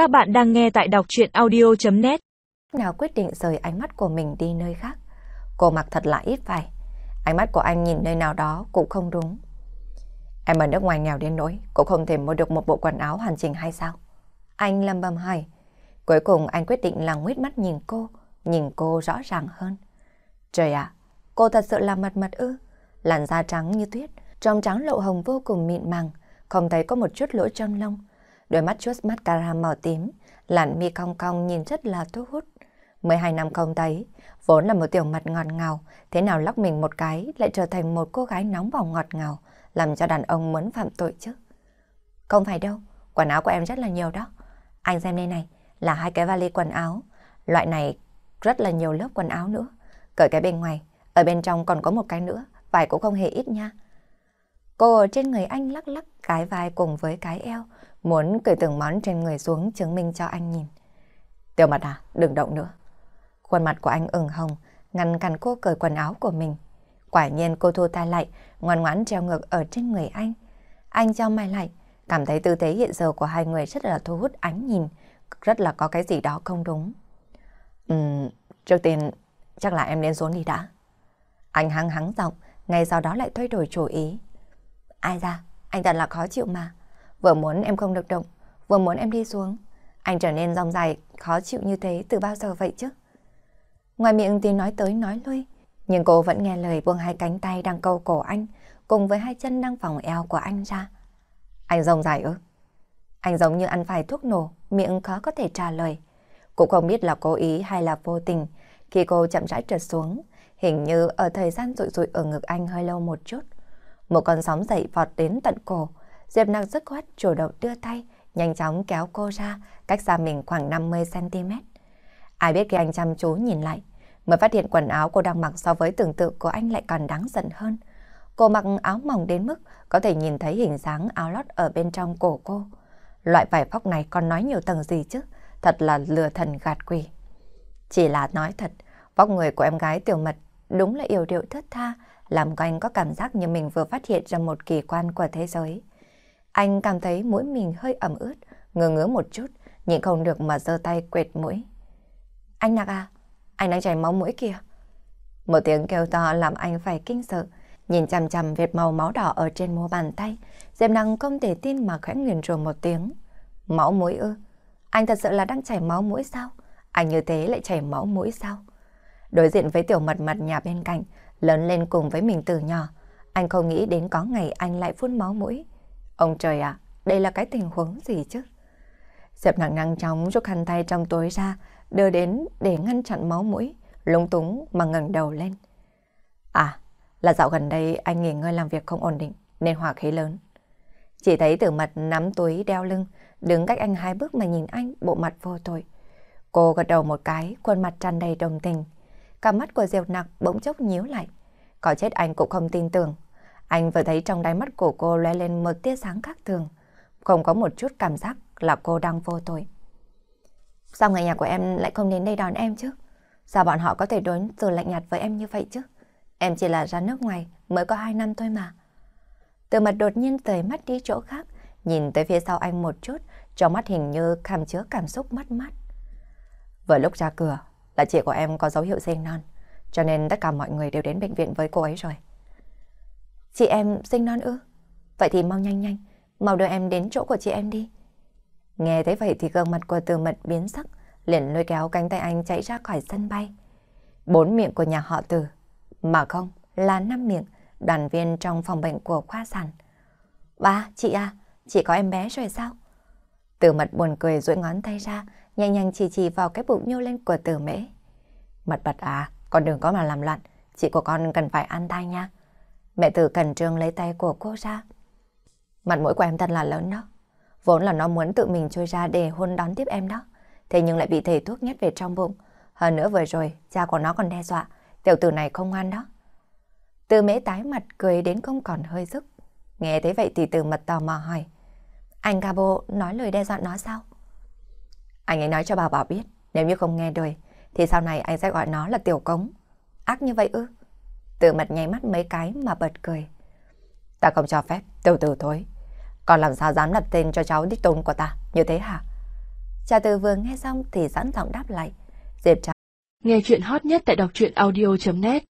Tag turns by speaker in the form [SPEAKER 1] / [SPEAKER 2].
[SPEAKER 1] Các bạn đang nghe tại đọc chuyện audio.net
[SPEAKER 2] Nào quyết định rời ánh mắt của mình đi nơi khác. Cô mặc thật là ít phải. Ánh mắt của anh nhìn nơi nào đó cũng không đúng. Em ở nước ngoài nghèo đến nỗi cũng không thể mua được một bộ quần áo hoàn chỉnh hay sao? Anh lầm bầm hỏi. Cuối cùng anh quyết định là nguyết mắt nhìn cô, nhìn cô rõ ràng hơn. Trời ạ, cô thật sự là mật mật ư. Làn da trắng như tuyết, trong trắng lộ hồng vô cùng mịn màng, không thấy có một chút lỗ trong lông. Đôi mắt chút mascara màu tím, làn mi cong cong nhìn rất là thu hút. 12 năm không thấy, vốn là một tiểu mặt ngọt ngào, thế nào lóc mình một cái lại trở thành một cô gái nóng bỏng ngọt ngào, làm cho đàn ông muốn phạm tội chứ. Không phải đâu, quần áo của em rất là nhiều đó. Anh xem đây này, là hai cái vali quần áo. Loại này rất là nhiều lớp quần áo nữa. Cởi cái bên ngoài, ở bên trong còn có một cái nữa, vải cũng không hề ít nha. Cô ở trên người anh lắc lắc cái vai cùng với cái eo, muốn cởi từng món trên người xuống chứng minh cho anh nhìn. Tiểu mặt à, đừng động nữa. Khuôn mặt của anh ửng hồng, ngăn cản cô cởi quần áo của mình. Quả nhiên cô thu tay lại, ngoan ngoãn treo ngược ở trên người anh. Anh cho mày lại, cảm thấy tư thế hiện giờ của hai người rất là thu hút ánh nhìn, rất là có cái gì đó không đúng. Ừm, trước tiên chắc là em nên xuống đi đã. Anh hăng hắng giọng, ngay sau đó lại thay đổi chủ ý. Ai ra, anh thật là khó chịu mà. Vừa muốn em không được động, vừa muốn em đi xuống. Anh trở nên rong dài, khó chịu như thế từ bao giờ vậy chứ? Ngoài miệng thì nói tới nói lui, nhưng cô vẫn nghe lời buông hai cánh tay đang câu cổ anh, cùng với hai chân đang vòng eo của anh ra. Anh rong dài ư? Anh giống như ăn phải thuốc nổ, miệng khó có thể trả lời. Cũng không biết là cố ý hay là vô tình, khi cô chậm rãi trượt xuống, hình như ở thời gian rụi rụi ở ngực anh hơi lâu một chút. Một con sóng dậy vọt đến tận cổ, Diệp Nặc rất khoát chủ động đưa tay, nhanh chóng kéo cô ra, cách xa mình khoảng 50cm. Ai biết khi anh chăm chú nhìn lại, mới phát hiện quần áo cô đang mặc so với tưởng tượng của anh lại còn đáng giận hơn. Cô mặc áo mỏng đến mức có thể nhìn thấy hình dáng áo lót ở bên trong cổ cô. Loại vải vóc này còn nói nhiều tầng gì chứ, thật là lừa thần gạt quỷ. Chỉ là nói thật, vóc người của em gái tiểu mật đúng là yêu điệu thất tha, làm cho anh có cảm giác như mình vừa phát hiện ra một kỳ quan của thế giới. Anh cảm thấy mũi mình hơi ẩm ướt, ngơ ngứa một chút, nhịn không được mà giơ tay quệt mũi. Anh Nạc à, anh đang chảy máu mũi kìa. Một tiếng kêu to làm anh phải kinh sợ, nhìn chằm chằm vệt màu máu đỏ ở trên mu bàn tay, Diệp Năng không thể tin mà khẽ nguyền rồi một tiếng. Máu mũi ư? Anh thật sự là đang chảy máu mũi sao? Anh như thế lại chảy máu mũi sao? Đối diện với tiểu mật mật nhà bên cạnh, lớn lên cùng với mình từ nhỏ, anh không nghĩ đến có ngày anh lại phun máu mũi. Ông trời ạ, đây là cái tình huống gì chứ? Diệp nặng năng chóng rút khăn tay trong túi ra, đưa đến để ngăn chặn máu mũi, lúng túng mà ngẩng đầu lên. À, là dạo gần đây anh nghỉ ngơi làm việc không ổn định, nên hỏa khí lớn. Chỉ thấy tử mặt nắm túi đeo lưng, đứng cách anh hai bước mà nhìn anh, bộ mặt vô tội. Cô gật đầu một cái, khuôn mặt tràn đầy đồng tình. Cả mắt của Diệp nặc bỗng chốc nhíu lại. Có chết anh cũng không tin tưởng. Anh vừa thấy trong đáy mắt của cô lóe lên một tia sáng khác thường. Không có một chút cảm giác là cô đang vô tội. Sao người nhà của em lại không đến đây đón em chứ? Sao bọn họ có thể đối xử lạnh nhạt với em như vậy chứ? Em chỉ là ra nước ngoài mới có hai năm thôi mà. Từ mặt đột nhiên tới mắt đi chỗ khác, nhìn tới phía sau anh một chút, trong mắt hình như cảm chứa cảm xúc mất mát. Vừa lúc ra cửa, là chị của em có dấu hiệu sinh non, cho nên tất cả mọi người đều đến bệnh viện với cô ấy rồi. Chị em sinh non ư? Vậy thì mau nhanh nhanh, mau đưa em đến chỗ của chị em đi. Nghe thấy vậy thì gương mặt của từ mật biến sắc, liền lôi kéo cánh tay anh chạy ra khỏi sân bay. Bốn miệng của nhà họ từ, mà không, là năm miệng, đoàn viên trong phòng bệnh của khoa sản. Ba, chị à, chị có em bé rồi sao? Từ mật buồn cười duỗi ngón tay ra, nhẹ nhàng chỉ chỉ vào cái bụng nhô lên của từ mễ. Mật bật à, con đừng có mà làm loạn, chị của con cần phải an thai nha. Mẹ từ cẩn trương lấy tay của cô ra. Mặt mũi của em thật là lớn đó. Vốn là nó muốn tự mình trôi ra để hôn đón tiếp em đó. Thế nhưng lại bị thầy thuốc nhét về trong bụng. Hơn nữa vừa rồi, cha của nó còn đe dọa. Tiểu tử này không ngoan đó. Từ mễ tái mặt cười đến không còn hơi sức. Nghe thấy vậy thì từ mật tò mò hỏi. Anh Gabo nói lời đe dọa nó sao? Anh ấy nói cho bà bảo biết, nếu như không nghe đời, thì sau này anh sẽ gọi nó là tiểu cống. Ác như vậy ư? Từ mặt nháy mắt mấy cái mà bật cười. Ta không cho phép, từ từ thôi. Còn làm sao dám đặt tên cho cháu đích tôn của ta, như thế hả? Trà Từ vừa nghe xong thì sẵn giọng đáp lại. Diệp Trà.
[SPEAKER 1] Nghe chuyện hot nhất tại đọc truyện audio.net